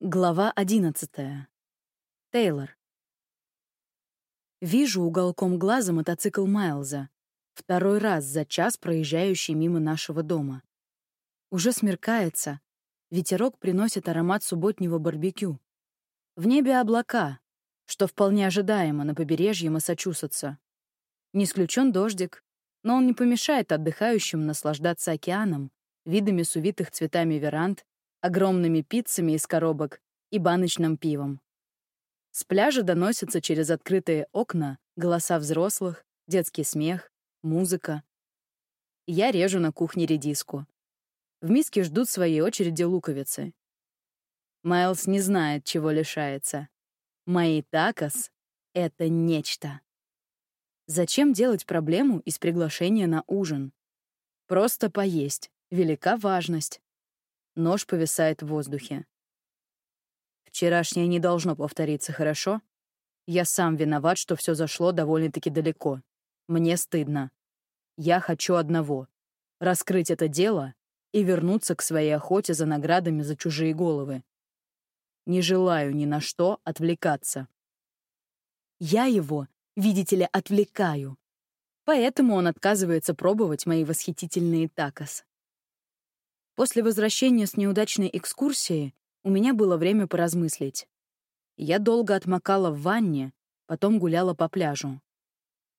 Глава одиннадцатая. Тейлор. Вижу уголком глаза мотоцикл Майлза, второй раз за час проезжающий мимо нашего дома. Уже смеркается, ветерок приносит аромат субботнего барбекю. В небе облака, что вполне ожидаемо на побережье Массачусетса. Не исключен дождик, но он не помешает отдыхающим наслаждаться океаном, видами с увитых цветами веранд огромными пиццами из коробок и баночным пивом. С пляжа доносятся через открытые окна голоса взрослых, детский смех, музыка. Я режу на кухне редиску. В миске ждут своей очереди луковицы. Майлз не знает, чего лишается. Мои такос — это нечто. Зачем делать проблему из приглашения на ужин? Просто поесть. Велика важность. Нож повисает в воздухе. Вчерашнее не должно повториться, хорошо? Я сам виноват, что все зашло довольно-таки далеко. Мне стыдно. Я хочу одного — раскрыть это дело и вернуться к своей охоте за наградами за чужие головы. Не желаю ни на что отвлекаться. Я его, видите ли, отвлекаю. Поэтому он отказывается пробовать мои восхитительные такос. После возвращения с неудачной экскурсии у меня было время поразмыслить. Я долго отмокала в ванне, потом гуляла по пляжу.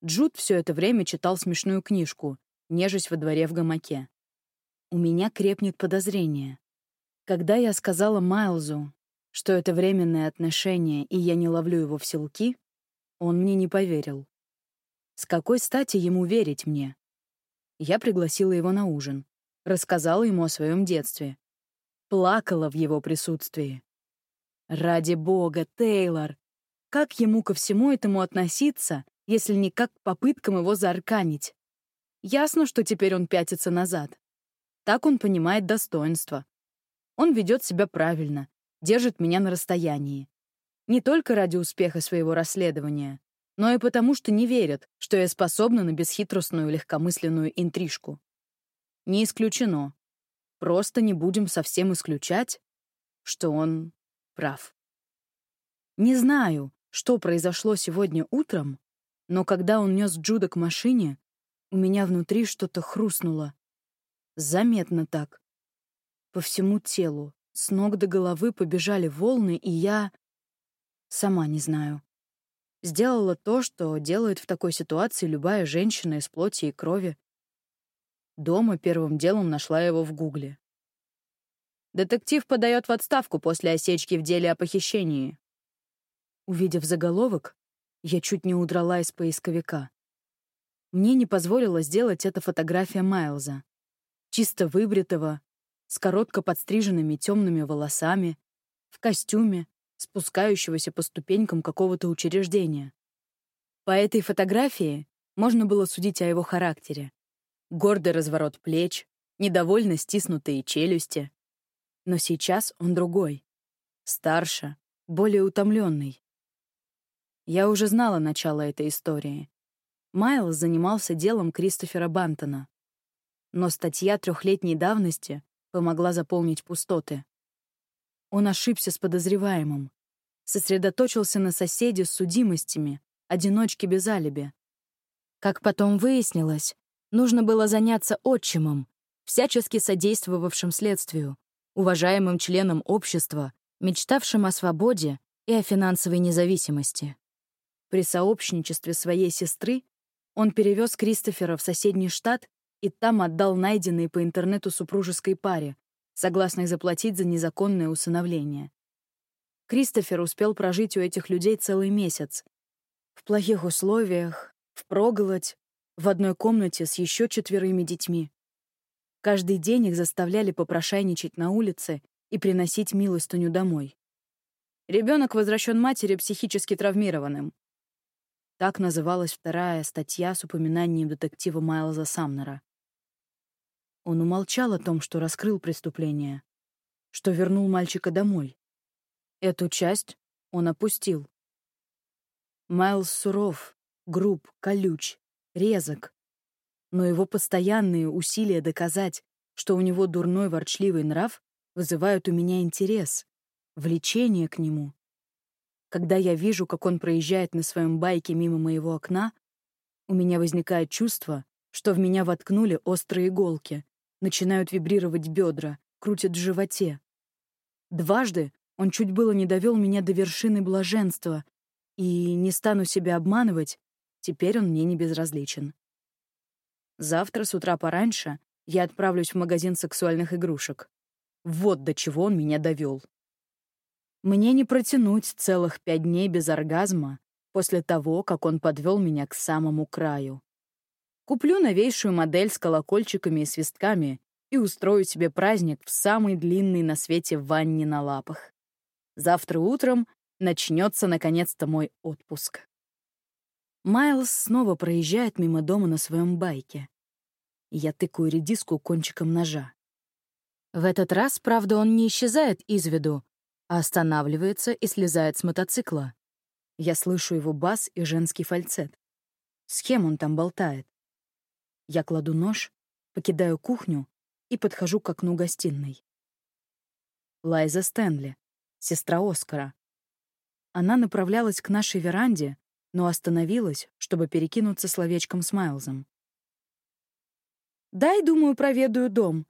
Джуд все это время читал смешную книжку, нежесть во дворе в гамаке. У меня крепнет подозрение. Когда я сказала Майлзу, что это временное отношение, и я не ловлю его в селки, он мне не поверил. С какой стати ему верить мне? Я пригласила его на ужин рассказала ему о своем детстве. Плакала в его присутствии. Ради бога, Тейлор, как ему ко всему этому относиться, если не как к попыткам его заарканить? Ясно, что теперь он пятится назад. Так он понимает достоинство. Он ведет себя правильно, держит меня на расстоянии. Не только ради успеха своего расследования, но и потому, что не верит, что я способна на бесхитростную легкомысленную интрижку. Не исключено. Просто не будем совсем исключать, что он прав. Не знаю, что произошло сегодня утром, но когда он нес Джуда к машине, у меня внутри что-то хрустнуло. Заметно так. По всему телу, с ног до головы побежали волны, и я... Сама не знаю. Сделала то, что делает в такой ситуации любая женщина из плоти и крови. Дома первым делом нашла его в Гугле. Детектив подает в отставку после осечки в деле о похищении. Увидев заголовок, я чуть не удрала из поисковика. Мне не позволила сделать это фотография Майлза. Чисто выбритого, с коротко подстриженными темными волосами, в костюме, спускающегося по ступенькам какого-то учреждения. По этой фотографии можно было судить о его характере гордый разворот плеч, недовольно стиснутые челюсти. Но сейчас он другой. Старше, более утомленный. Я уже знала начало этой истории. Майлз занимался делом Кристофера Бантона. Но статья трехлетней давности помогла заполнить пустоты. Он ошибся с подозреваемым, сосредоточился на соседе с судимостями, одиночке без алиби. Как потом выяснилось, Нужно было заняться отчимом, всячески содействовавшим следствию, уважаемым членом общества, мечтавшим о свободе и о финансовой независимости. При сообщничестве своей сестры он перевез Кристофера в соседний штат и там отдал найденные по интернету супружеской паре, согласной заплатить за незаконное усыновление. Кристофер успел прожить у этих людей целый месяц. В плохих условиях, впроголодь, в одной комнате с еще четверыми детьми. Каждый день их заставляли попрошайничать на улице и приносить милостыню домой. Ребенок возвращен матери психически травмированным. Так называлась вторая статья с упоминанием детектива Майлза Самнера. Он умолчал о том, что раскрыл преступление, что вернул мальчика домой. Эту часть он опустил. Майлз суров, груб, колюч, резок. Но его постоянные усилия доказать, что у него дурной ворчливый нрав, вызывают у меня интерес, влечение к нему. Когда я вижу, как он проезжает на своем байке мимо моего окна, у меня возникает чувство, что в меня воткнули острые иголки, начинают вибрировать бедра, крутят в животе. Дважды он чуть было не довел меня до вершины блаженства, и, не стану себя обманывать, теперь он мне не безразличен. Завтра с утра пораньше я отправлюсь в магазин сексуальных игрушек. Вот до чего он меня довел. Мне не протянуть целых пять дней без оргазма после того, как он подвел меня к самому краю. Куплю новейшую модель с колокольчиками и свистками и устрою себе праздник в самой длинной на свете ванне на лапах. Завтра утром начнется наконец-то мой отпуск. Майлз снова проезжает мимо дома на своем байке. Я тыкаю редиску кончиком ножа. В этот раз, правда, он не исчезает из виду, а останавливается и слезает с мотоцикла. Я слышу его бас и женский фальцет. С кем он там болтает? Я кладу нож, покидаю кухню и подхожу к окну гостиной. Лайза Стэнли, сестра Оскара. Она направлялась к нашей веранде, но остановилась, чтобы перекинуться словечком с Майлзом. «Дай, думаю, проведаю дом.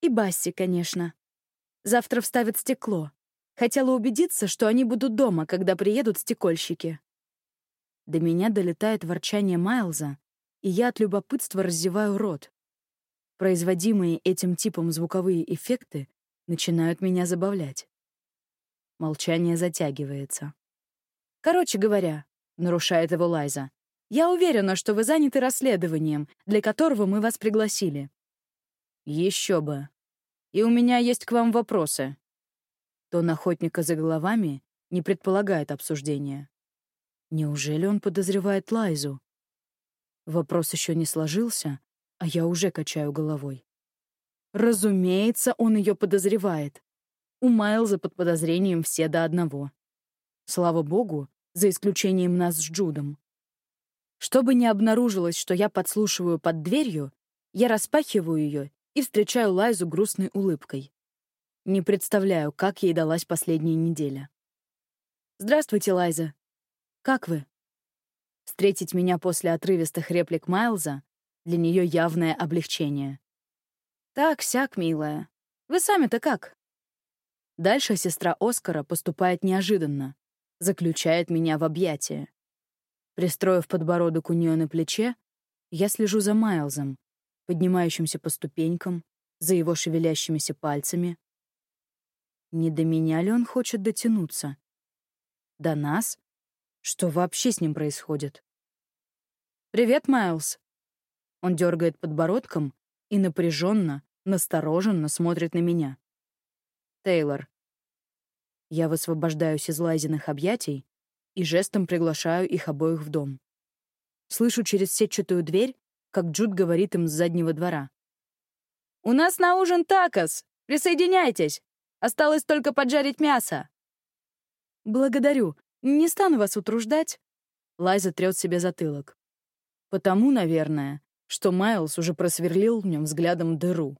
И Басси, конечно. Завтра вставят стекло. Хотела убедиться, что они будут дома, когда приедут стекольщики». До меня долетает ворчание Майлза, и я от любопытства раздеваю рот. Производимые этим типом звуковые эффекты начинают меня забавлять. Молчание затягивается. Короче говоря, — нарушает его Лайза. «Я уверена, что вы заняты расследованием, для которого мы вас пригласили». «Еще бы. И у меня есть к вам вопросы». Тон охотника за головами не предполагает обсуждения. Неужели он подозревает Лайзу? Вопрос еще не сложился, а я уже качаю головой. Разумеется, он ее подозревает. У Майлза под подозрением все до одного. Слава богу, за исключением нас с Джудом. Чтобы не обнаружилось, что я подслушиваю под дверью, я распахиваю ее и встречаю Лайзу грустной улыбкой. Не представляю, как ей далась последняя неделя. «Здравствуйте, Лайза. Как вы?» Встретить меня после отрывистых реплик Майлза для нее явное облегчение. «Так-сяк, милая. Вы сами-то как?» Дальше сестра Оскара поступает неожиданно заключает меня в объятия. Пристроив подбородок у нее на плече, я слежу за Майлзом, поднимающимся по ступенькам, за его шевелящимися пальцами. Не до меня ли он хочет дотянуться? До нас? Что вообще с ним происходит? «Привет, Майлз!» Он дергает подбородком и напряженно, настороженно смотрит на меня. «Тейлор, я высвобождаюсь из лазиных объятий и жестом приглашаю их обоих в дом. Слышу через сетчатую дверь, как Джуд говорит им с заднего двора. «У нас на ужин такос! Присоединяйтесь! Осталось только поджарить мясо!» «Благодарю. Не стану вас утруждать». Лайза трёт себе затылок. Потому, наверное, что Майлз уже просверлил в нем взглядом дыру.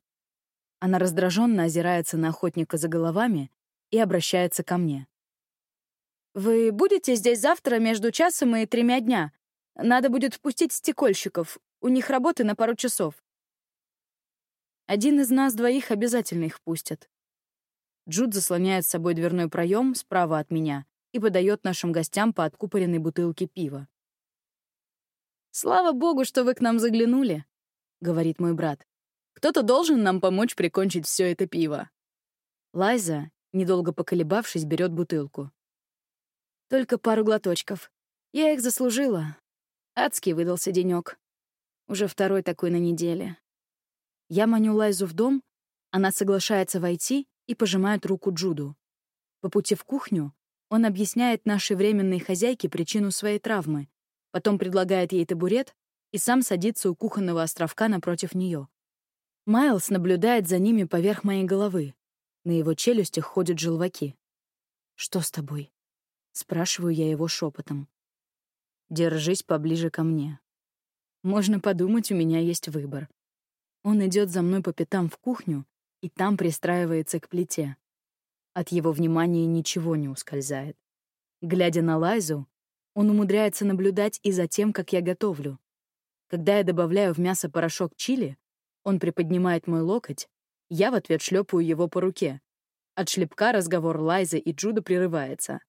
Она раздраженно озирается на охотника за головами и обращается ко мне. «Вы будете здесь завтра между часом и тремя дня? Надо будет впустить стекольщиков. У них работы на пару часов». Один из нас двоих обязательно их впустят. Джуд заслоняет с собой дверной проем справа от меня и подает нашим гостям по откупоренной бутылке пива. «Слава богу, что вы к нам заглянули», — говорит мой брат. «Кто-то должен нам помочь прикончить все это пиво». Лайза, Недолго поколебавшись, берет бутылку. Только пару глоточков. Я их заслужила. Адский выдался денек. Уже второй такой на неделе. Я маню Лайзу в дом, она соглашается войти и пожимает руку Джуду. По пути в кухню он объясняет нашей временной хозяйке причину своей травмы, потом предлагает ей табурет и сам садится у кухонного островка напротив нее. Майлз наблюдает за ними поверх моей головы. На его челюстях ходят желваки. «Что с тобой?» — спрашиваю я его шепотом. «Держись поближе ко мне. Можно подумать, у меня есть выбор. Он идет за мной по пятам в кухню и там пристраивается к плите. От его внимания ничего не ускользает. Глядя на Лайзу, он умудряется наблюдать и за тем, как я готовлю. Когда я добавляю в мясо порошок чили, он приподнимает мой локоть, я в ответ шлепаю его по руке. От шлепка разговор Лайзы и Джуда прерывается.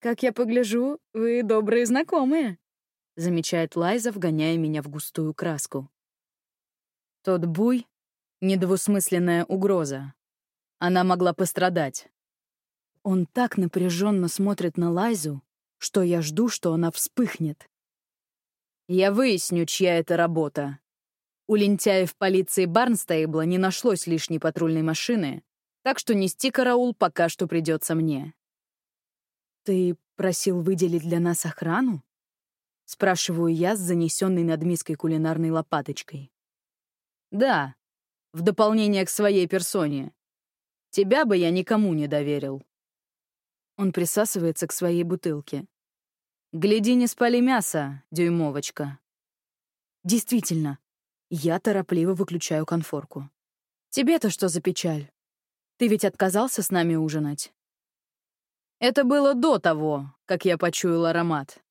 «Как я погляжу, вы добрые знакомые», — замечает Лайза, вгоняя меня в густую краску. Тот буй — недвусмысленная угроза. Она могла пострадать. Он так напряженно смотрит на Лайзу, что я жду, что она вспыхнет. Я выясню, чья это работа. У лентяев полиции Барнстейбла не нашлось лишней патрульной машины, так что нести караул пока что придется мне. «Ты просил выделить для нас охрану?» — спрашиваю я с занесенной над миской кулинарной лопаточкой. «Да, в дополнение к своей персоне. Тебя бы я никому не доверил». Он присасывается к своей бутылке. «Гляди, не спали мясо, дюймовочка». Действительно, я торопливо выключаю конфорку. «Тебе-то что за печаль? Ты ведь отказался с нами ужинать?» Это было до того, как я почуял аромат.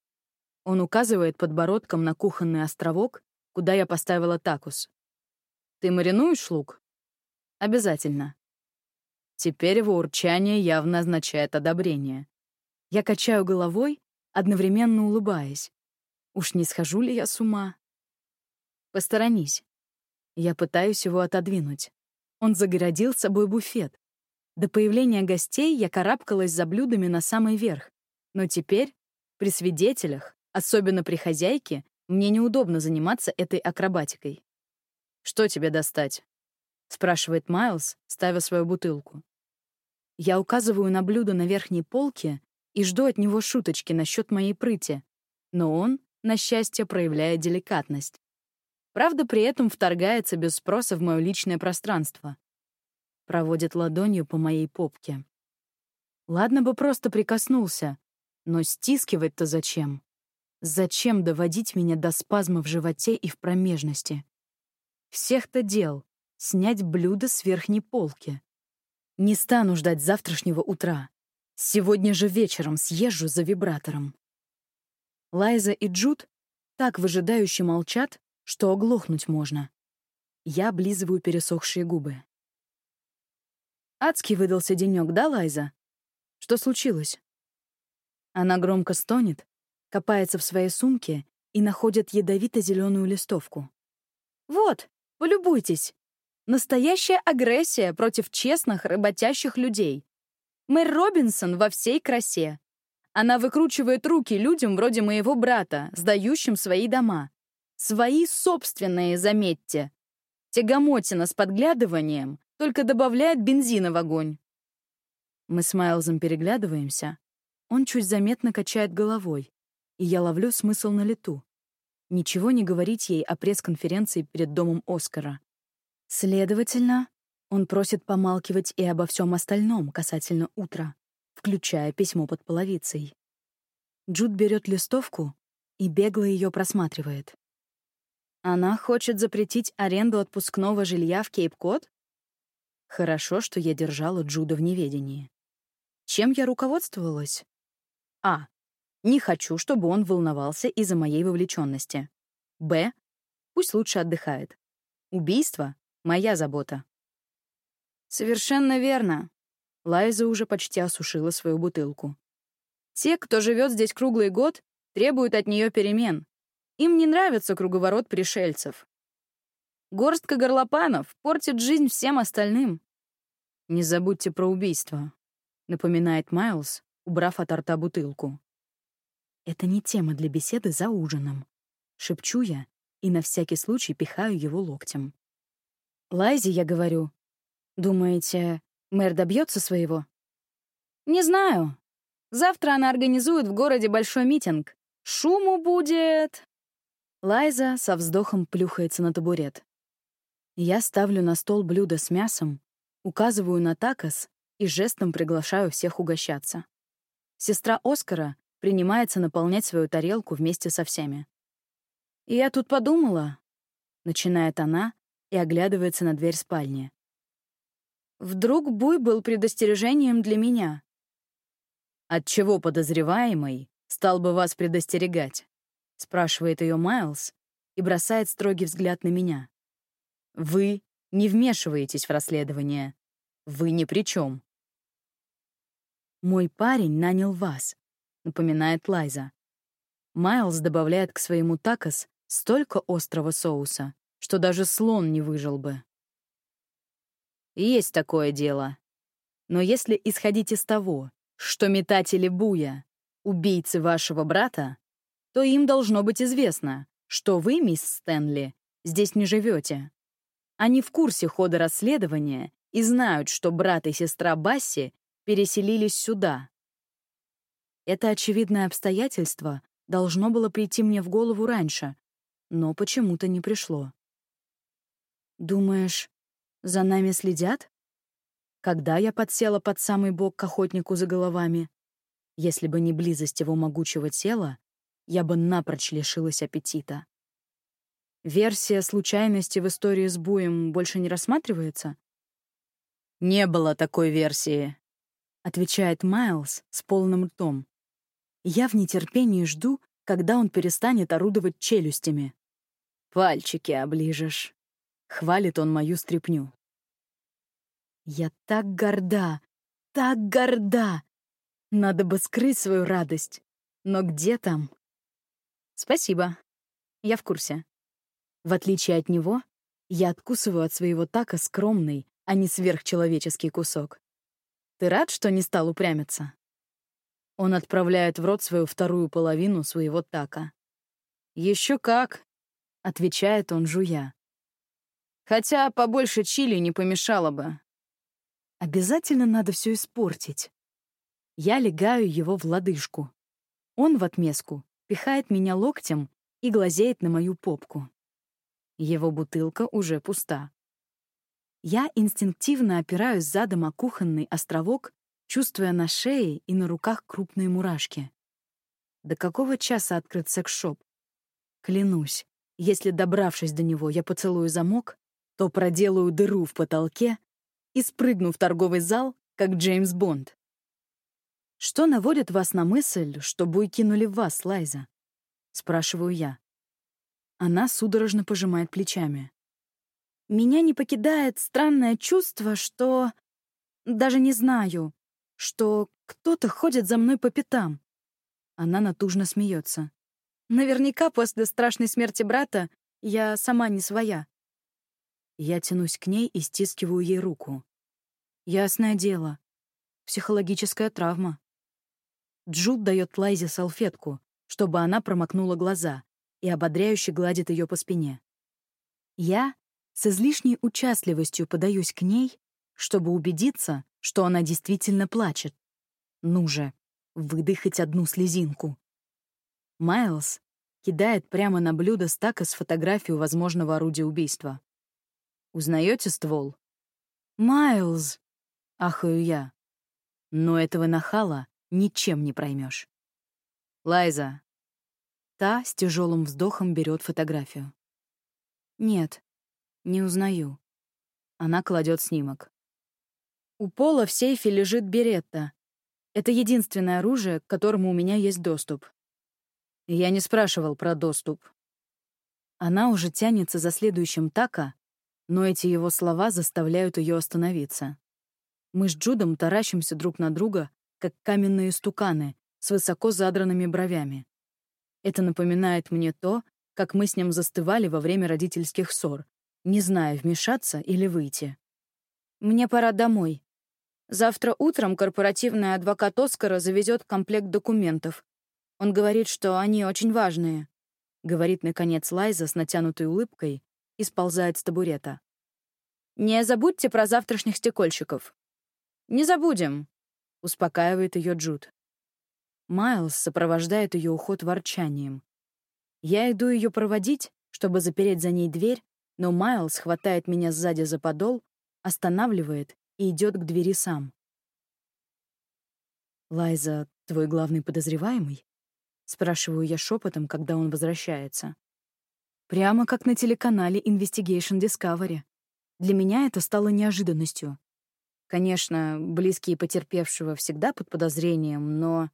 Он указывает подбородком на кухонный островок, куда я поставила такус. Ты маринуешь лук? Обязательно. Теперь его урчание явно означает одобрение. Я качаю головой, одновременно улыбаясь. Уж не схожу ли я с ума? Посторонись. Я пытаюсь его отодвинуть. Он загородил собой буфет, до появления гостей я карабкалась за блюдами на самый верх. Но теперь, при свидетелях, особенно при хозяйке, мне неудобно заниматься этой акробатикой. «Что тебе достать?» — спрашивает Майлз, ставя свою бутылку. Я указываю на блюдо на верхней полке и жду от него шуточки насчет моей прыти, но он, на счастье, проявляет деликатность. Правда, при этом вторгается без спроса в мое личное пространство проводит ладонью по моей попке. Ладно бы просто прикоснулся, но стискивать-то зачем? Зачем доводить меня до спазма в животе и в промежности? Всех-то дел — снять блюдо с верхней полки. Не стану ждать завтрашнего утра. Сегодня же вечером съезжу за вибратором. Лайза и Джуд так выжидающе молчат, что оглохнуть можно. Я облизываю пересохшие губы. Адский выдался денёк, да, Лайза? Что случилось? Она громко стонет, копается в своей сумке и находит ядовито зеленую листовку. Вот, полюбуйтесь. Настоящая агрессия против честных, работящих людей. Мэр Робинсон во всей красе. Она выкручивает руки людям вроде моего брата, сдающим свои дома. Свои собственные, заметьте. Тягомотина с подглядыванием только добавляет бензина в огонь. Мы с Майлзом переглядываемся. Он чуть заметно качает головой, и я ловлю смысл на лету. Ничего не говорить ей о пресс-конференции перед домом Оскара. Следовательно, он просит помалкивать и обо всем остальном касательно утра, включая письмо под половицей. Джуд берет листовку и бегло ее просматривает. Она хочет запретить аренду отпускного жилья в Кейп-Код? Хорошо, что я держала Джуда в неведении. Чем я руководствовалась? А. Не хочу, чтобы он волновался из-за моей вовлеченности. Б. Пусть лучше отдыхает. Убийство — моя забота. Совершенно верно. Лайза уже почти осушила свою бутылку. Те, кто живет здесь круглый год, требуют от нее перемен. Им не нравится круговорот пришельцев. Горстка горлопанов портит жизнь всем остальным. «Не забудьте про убийство», — напоминает Майлз, убрав от рта бутылку. «Это не тема для беседы за ужином», — шепчу я и на всякий случай пихаю его локтем. «Лайзе, я говорю, думаете, мэр добьется своего?» «Не знаю. Завтра она организует в городе большой митинг. Шуму будет...» Лайза со вздохом плюхается на табурет. Я ставлю на стол блюдо с мясом, указываю на такос и жестом приглашаю всех угощаться. Сестра Оскара принимается наполнять свою тарелку вместе со всеми. «Я тут подумала», — начинает она и оглядывается на дверь спальни. Вдруг Буй был предостережением для меня? От чего подозреваемый стал бы вас предостерегать? Спрашивает ее Майлз и бросает строгий взгляд на меня. Вы не вмешиваетесь в расследование. Вы ни при чем. Мой парень нанял вас, напоминает Лайза. Майлз добавляет к своему такос столько острого соуса, что даже слон не выжил бы. Есть такое дело. Но если исходить из того, что метатели буя — убийцы вашего брата, то им должно быть известно, что вы, мисс Стэнли, здесь не живете. Они в курсе хода расследования и знают, что брат и сестра Басси переселились сюда. Это очевидное обстоятельство должно было прийти мне в голову раньше, но почему-то не пришло. «Думаешь, за нами следят? Когда я подсела под самый бок к охотнику за головами? Если бы не близость его могучего тела, я бы напрочь лишилась аппетита. Версия случайности в истории с Буем больше не рассматривается? «Не было такой версии», — отвечает Майлз с полным ртом. Я в нетерпении жду, когда он перестанет орудовать челюстями. «Пальчики оближешь», — хвалит он мою стряпню. Я так горда, так горда. Надо бы скрыть свою радость. Но где там? Спасибо. Я в курсе. В отличие от него, я откусываю от своего така скромный, а не сверхчеловеческий кусок. Ты рад, что не стал упрямиться? Он отправляет в рот свою вторую половину своего така. Еще как, отвечает он, жуя. Хотя побольше чили не помешало бы. Обязательно надо все испортить. Я легаю его в лодыжку. Он в отместку пихает меня локтем и глазеет на мою попку. Его бутылка уже пуста. Я инстинктивно опираюсь задом о кухонный островок, чувствуя на шее и на руках крупные мурашки. До какого часа открыт секс-шоп? Клянусь, если, добравшись до него, я поцелую замок, то проделаю дыру в потолке и спрыгну в торговый зал, как Джеймс Бонд. «Что наводит вас на мысль, что буй кинули в вас, Лайза?» — спрашиваю я. Она судорожно пожимает плечами. «Меня не покидает странное чувство, что... Даже не знаю, что кто-то ходит за мной по пятам». Она натужно смеется. «Наверняка после страшной смерти брата я сама не своя. Я тянусь к ней и стискиваю ей руку. Ясное дело. Психологическая травма. Джуд дает Лайзе салфетку, чтобы она промокнула глаза, и ободряюще гладит ее по спине. Я с излишней участливостью подаюсь к ней, чтобы убедиться, что она действительно плачет. Ну же, выдыхать одну слезинку. Майлз кидает прямо на блюдо стака с фотографией возможного орудия убийства. Узнаете ствол? Майлз, ахаю я. Но этого нахала ничем не проймешь. Лайза. Та с тяжелым вздохом берет фотографию. Нет, не узнаю. Она кладет снимок. У Пола в сейфе лежит беретта. Это единственное оружие, к которому у меня есть доступ. Я не спрашивал про доступ. Она уже тянется за следующим така, но эти его слова заставляют ее остановиться. Мы с Джудом таращимся друг на друга, как каменные стуканы, с высоко задранными бровями. Это напоминает мне то, как мы с ним застывали во время родительских ссор, не зная, вмешаться или выйти. «Мне пора домой. Завтра утром корпоративный адвокат Оскара завезет комплект документов. Он говорит, что они очень важные», — говорит, наконец, Лайза с натянутой улыбкой, и сползает с табурета. «Не забудьте про завтрашних стекольщиков». «Не забудем», — успокаивает ее Джуд. Майлз сопровождает ее уход ворчанием. Я иду ее проводить, чтобы запереть за ней дверь, но Майлз хватает меня сзади за подол, останавливает и идет к двери сам. «Лайза, твой главный подозреваемый?» — спрашиваю я шепотом, когда он возвращается. Прямо как на телеканале Investigation Discovery. Для меня это стало неожиданностью. Конечно, близкие потерпевшего всегда под подозрением, но...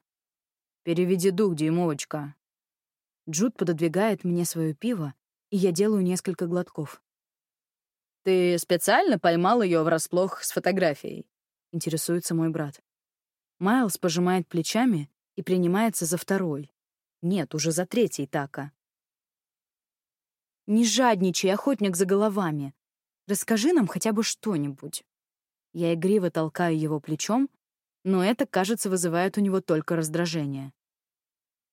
«Переведи дух, дюймовочка». Джуд пододвигает мне свое пиво, и я делаю несколько глотков. «Ты специально поймал ее врасплох с фотографией?» — интересуется мой брат. Майлз пожимает плечами и принимается за второй. Нет, уже за третий така. «Не жадничай, охотник за головами. Расскажи нам хотя бы что-нибудь». Я игриво толкаю его плечом, но это, кажется, вызывает у него только раздражение.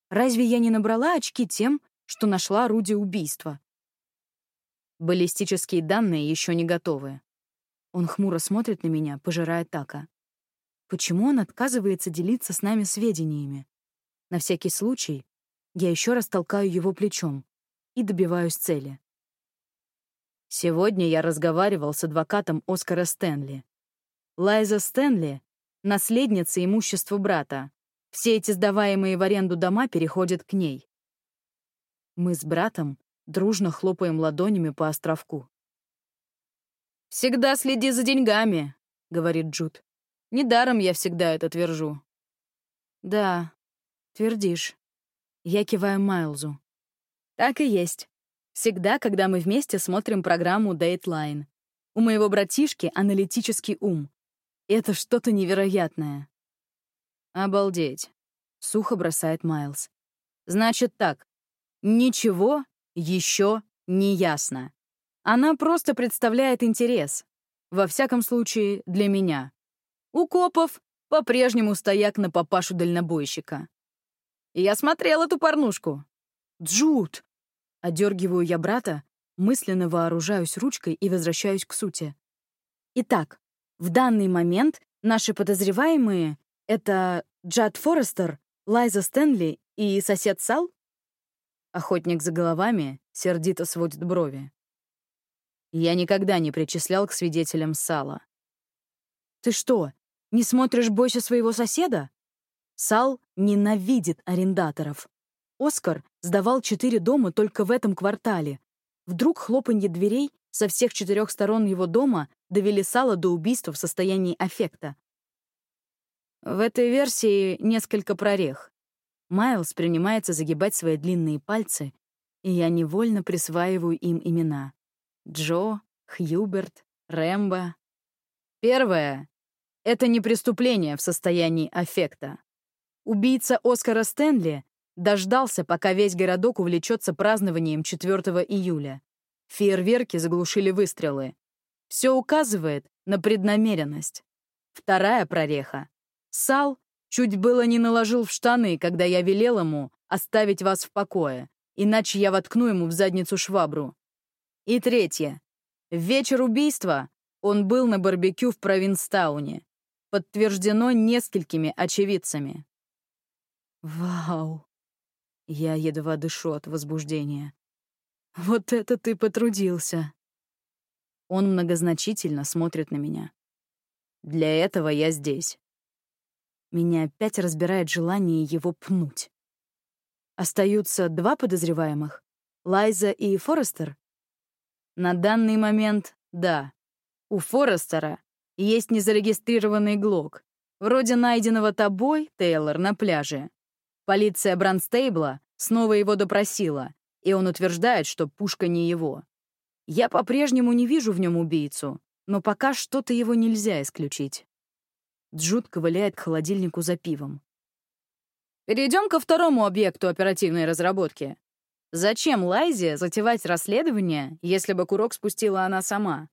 Разве я не набрала очки тем, что нашла орудие убийства? Баллистические данные еще не готовы. Он хмуро смотрит на меня, пожирая Така. Почему он отказывается делиться с нами сведениями? На всякий случай я еще раз толкаю его плечом и добиваюсь цели. Сегодня я разговаривал с адвокатом Оскара Стэнли. Лайза Стэнли — наследница имущества брата. Все эти сдаваемые в аренду дома переходят к ней. Мы с братом дружно хлопаем ладонями по островку. «Всегда следи за деньгами», — говорит Джуд. «Недаром я всегда это твержу». «Да, твердишь». Я киваю Майлзу. Так и есть. Всегда, когда мы вместе смотрим программу Dateline. У моего братишки аналитический ум. Это что-то невероятное. Обалдеть. Сухо бросает Майлз. Значит так. Ничего еще не ясно. Она просто представляет интерес. Во всяком случае, для меня. У копов по-прежнему стояк на папашу-дальнобойщика. Я смотрел эту порнушку. Джуд! Одергиваю я брата, мысленно вооружаюсь ручкой и возвращаюсь к сути. Итак, в данный момент наши подозреваемые — это Джад Форестер, Лайза Стэнли и сосед Сал? Охотник за головами сердито сводит брови. Я никогда не причислял к свидетелям Сала. «Ты что, не смотришь «Бойся своего соседа»?» Сал ненавидит арендаторов. Оскар сдавал четыре дома только в этом квартале. Вдруг хлопанье дверей со всех четырех сторон его дома довели Сала до убийства в состоянии аффекта. В этой версии несколько прорех. Майлз принимается загибать свои длинные пальцы, и я невольно присваиваю им имена. Джо, Хьюберт, Рэмбо. Первое — это не преступление в состоянии аффекта. Убийца Оскара Стэнли Дождался, пока весь городок увлечется празднованием 4 июля. Фейерверки заглушили выстрелы. Все указывает на преднамеренность. Вторая прореха. Сал чуть было не наложил в штаны, когда я велел ему оставить вас в покое, иначе я воткну ему в задницу швабру. И третье. В вечер убийства он был на барбекю в Провинстауне. Подтверждено несколькими очевидцами. Вау. Я едва дышу от возбуждения. «Вот это ты потрудился!» Он многозначительно смотрит на меня. «Для этого я здесь». Меня опять разбирает желание его пнуть. Остаются два подозреваемых — Лайза и Форестер? На данный момент — да. У Форестера есть незарегистрированный глок, вроде найденного тобой, Тейлор, на пляже. Полиция Бранстейбла снова его допросила, и он утверждает, что пушка не его. Я по-прежнему не вижу в нем убийцу, но пока что-то его нельзя исключить. Джуд ковыляет к холодильнику за пивом. Перейдем ко второму объекту оперативной разработки. Зачем Лайзе затевать расследование, если бы курок спустила она сама?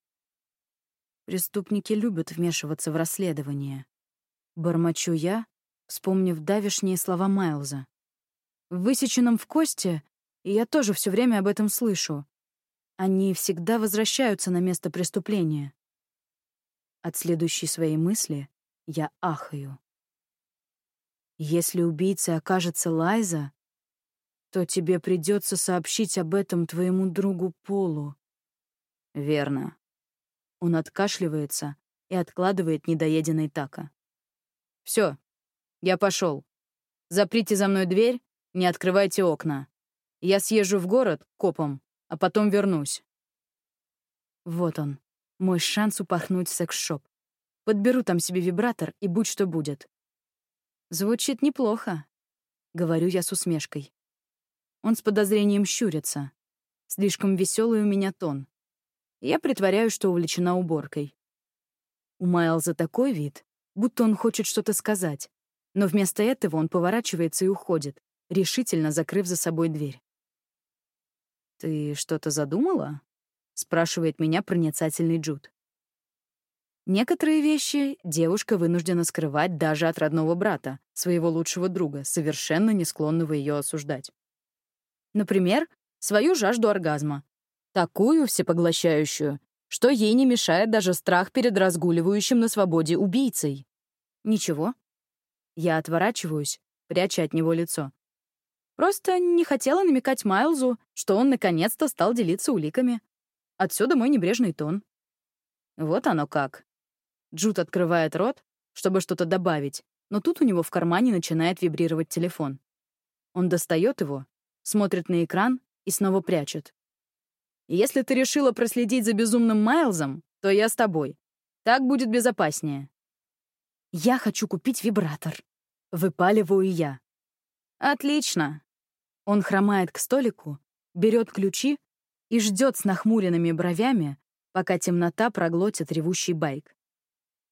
Преступники любят вмешиваться в расследование. Бормочу я, вспомнив давишние слова Майлза. В высеченном в кости я тоже все время об этом слышу. Они всегда возвращаются на место преступления. От следующей своей мысли я ахаю. Если убийцей окажется Лайза, то тебе придется сообщить об этом твоему другу Полу. Верно. Он откашливается и откладывает недоеденный тако. Все, я пошел. Заприте за мной дверь, не открывайте окна. Я съезжу в город копом, а потом вернусь. Вот он, мой шанс упахнуть секс-шоп. Подберу там себе вибратор и будь что будет. Звучит неплохо, — говорю я с усмешкой. Он с подозрением щурится. Слишком веселый у меня тон. Я притворяю, что увлечена уборкой. У Майлза такой вид, будто он хочет что-то сказать, но вместо этого он поворачивается и уходит, решительно закрыв за собой дверь. «Ты что-то задумала?» — спрашивает меня проницательный Джуд. Некоторые вещи девушка вынуждена скрывать даже от родного брата, своего лучшего друга, совершенно не склонного ее осуждать. Например, свою жажду оргазма. Такую всепоглощающую, что ей не мешает даже страх перед разгуливающим на свободе убийцей. Ничего. Я отворачиваюсь, пряча от него лицо. Просто не хотела намекать Майлзу, что он наконец-то стал делиться уликами. Отсюда мой небрежный тон. Вот оно как. Джуд открывает рот, чтобы что-то добавить, но тут у него в кармане начинает вибрировать телефон. Он достает его, смотрит на экран и снова прячет. «Если ты решила проследить за безумным Майлзом, то я с тобой. Так будет безопаснее». «Я хочу купить вибратор», — выпаливаю я. «Отлично». Он хромает к столику, берет ключи и ждет с нахмуренными бровями, пока темнота проглотит ревущий байк.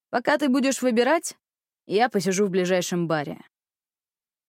Пока ты будешь выбирать, я посижу в ближайшем баре.